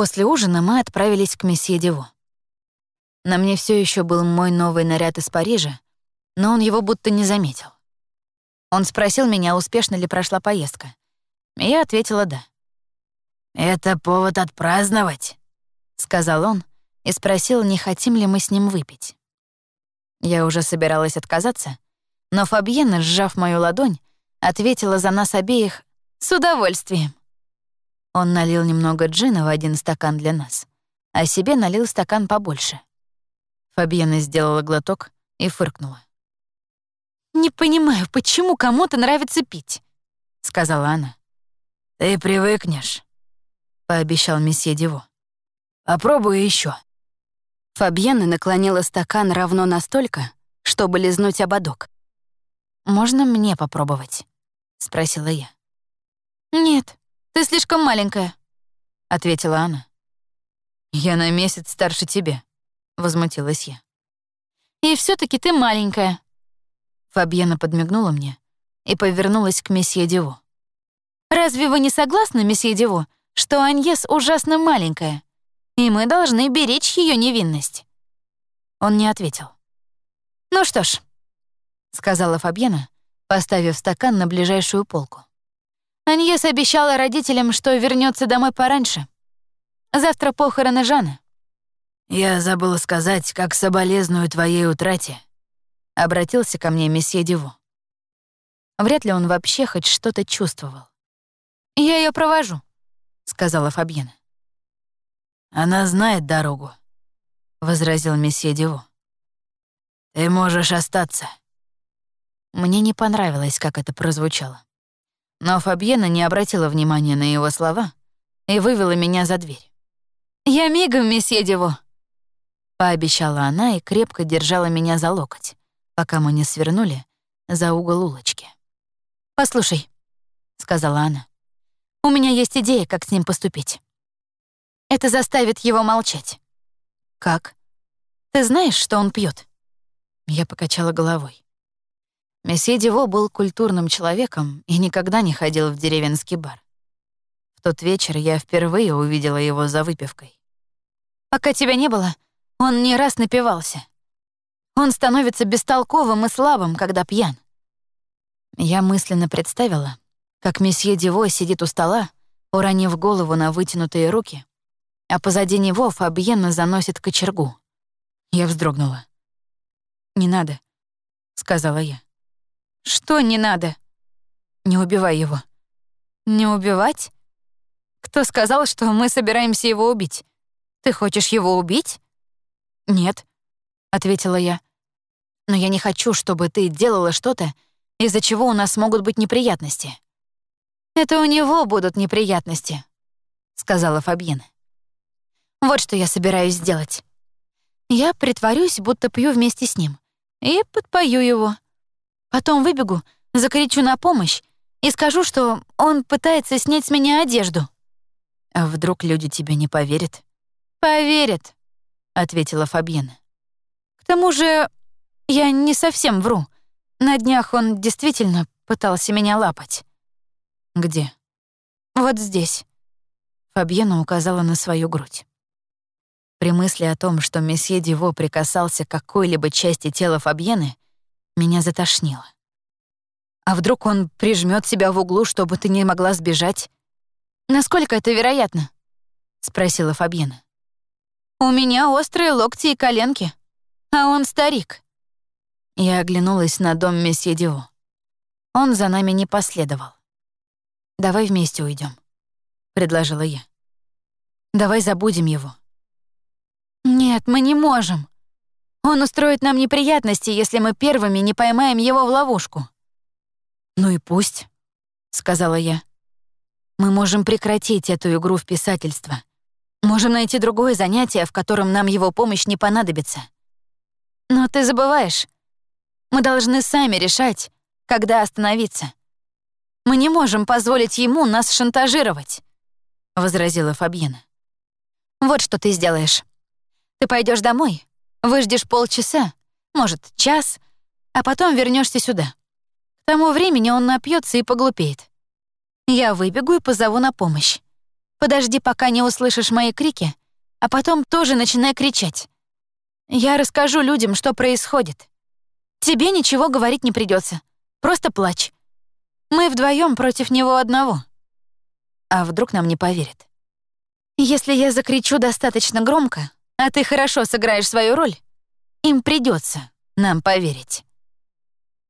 После ужина мы отправились к месье Диво. На мне все еще был мой новый наряд из Парижа, но он его будто не заметил. Он спросил меня, успешно ли прошла поездка. И я ответила «да». «Это повод отпраздновать», — сказал он и спросил, не хотим ли мы с ним выпить. Я уже собиралась отказаться, но Фабьена, сжав мою ладонь, ответила за нас обеих «с удовольствием». Он налил немного джина в один стакан для нас, а себе налил стакан побольше. Фабьена сделала глоток и фыркнула. «Не понимаю, почему кому-то нравится пить», — сказала она. «Ты привыкнешь», — пообещал месье Диво. «Попробуй еще. Фабьена наклонила стакан равно настолько, чтобы лизнуть ободок. «Можно мне попробовать?» — спросила я. «Нет, ты слишком маленькая», — ответила она. «Я на месяц старше тебя», — возмутилась я. «И все таки ты маленькая». Фабьена подмигнула мне и повернулась к месье Диво. «Разве вы не согласны, месье Диво, что Аньес ужасно маленькая, и мы должны беречь ее невинность?» Он не ответил. «Ну что ж», — сказала Фабьена, поставив стакан на ближайшую полку. Аньес обещала родителям, что вернется домой пораньше. Завтра похороны Жана. «Я забыла сказать, как соболезную твоей утрате», — обратился ко мне месье Диво. Вряд ли он вообще хоть что-то чувствовал. «Я ее провожу», — сказала Фабьена. «Она знает дорогу», — возразил месье Диво. «Ты можешь остаться». Мне не понравилось, как это прозвучало. Но Фабьена не обратила внимания на его слова и вывела меня за дверь. «Я мигом, месье Диво», — пообещала она и крепко держала меня за локоть, пока мы не свернули за угол улочки. «Послушай», — сказала она, — «у меня есть идея, как с ним поступить». Это заставит его молчать. Как? Ты знаешь, что он пьет? Я покачала головой. Месье Диво был культурным человеком и никогда не ходил в деревенский бар. В тот вечер я впервые увидела его за выпивкой. Пока тебя не было, он не раз напивался. Он становится бестолковым и слабым, когда пьян. Я мысленно представила, как месье Диво сидит у стола, уронив голову на вытянутые руки, а позади него Фабьена заносит кочергу. Я вздрогнула. «Не надо», — сказала я. «Что не надо?» «Не убивай его». «Не убивать? Кто сказал, что мы собираемся его убить? Ты хочешь его убить?» «Нет», — ответила я. «Но я не хочу, чтобы ты делала что-то, из-за чего у нас могут быть неприятности». «Это у него будут неприятности», — сказала Фабьена. Вот что я собираюсь сделать. Я притворюсь, будто пью вместе с ним, и подпою его. Потом выбегу, закричу на помощь и скажу, что он пытается снять с меня одежду. А вдруг люди тебе не поверят? Поверят, ответила Фабьена. К тому же я не совсем вру. На днях он действительно пытался меня лапать. Где? Вот здесь. Фабьена указала на свою грудь. При мысли о том, что месье Диво прикасался к какой-либо части тела Фабьены, меня затошнило. А вдруг он прижмет себя в углу, чтобы ты не могла сбежать? Насколько это вероятно? спросила Фабьена. У меня острые локти и коленки, а он старик. Я оглянулась на дом месье Дио. Он за нами не последовал. «Давай вместе уйдем, предложила я. «Давай забудем его. «Нет, мы не можем. Он устроит нам неприятности, если мы первыми не поймаем его в ловушку». «Ну и пусть», — сказала я. «Мы можем прекратить эту игру в писательство. Можем найти другое занятие, в котором нам его помощь не понадобится. Но ты забываешь. Мы должны сами решать, когда остановиться. Мы не можем позволить ему нас шантажировать», — возразила Фабьена. «Вот что ты сделаешь. Ты пойдешь домой, выждешь полчаса, может, час, а потом вернешься сюда. К тому времени он напьется и поглупеет. Я выбегу и позову на помощь. Подожди, пока не услышишь мои крики, а потом тоже начинай кричать. Я расскажу людям, что происходит. Тебе ничего говорить не придется. Просто плачь. Мы вдвоем против него одного. А вдруг нам не поверят? Если я закричу достаточно громко, а ты хорошо сыграешь свою роль, им придется нам поверить.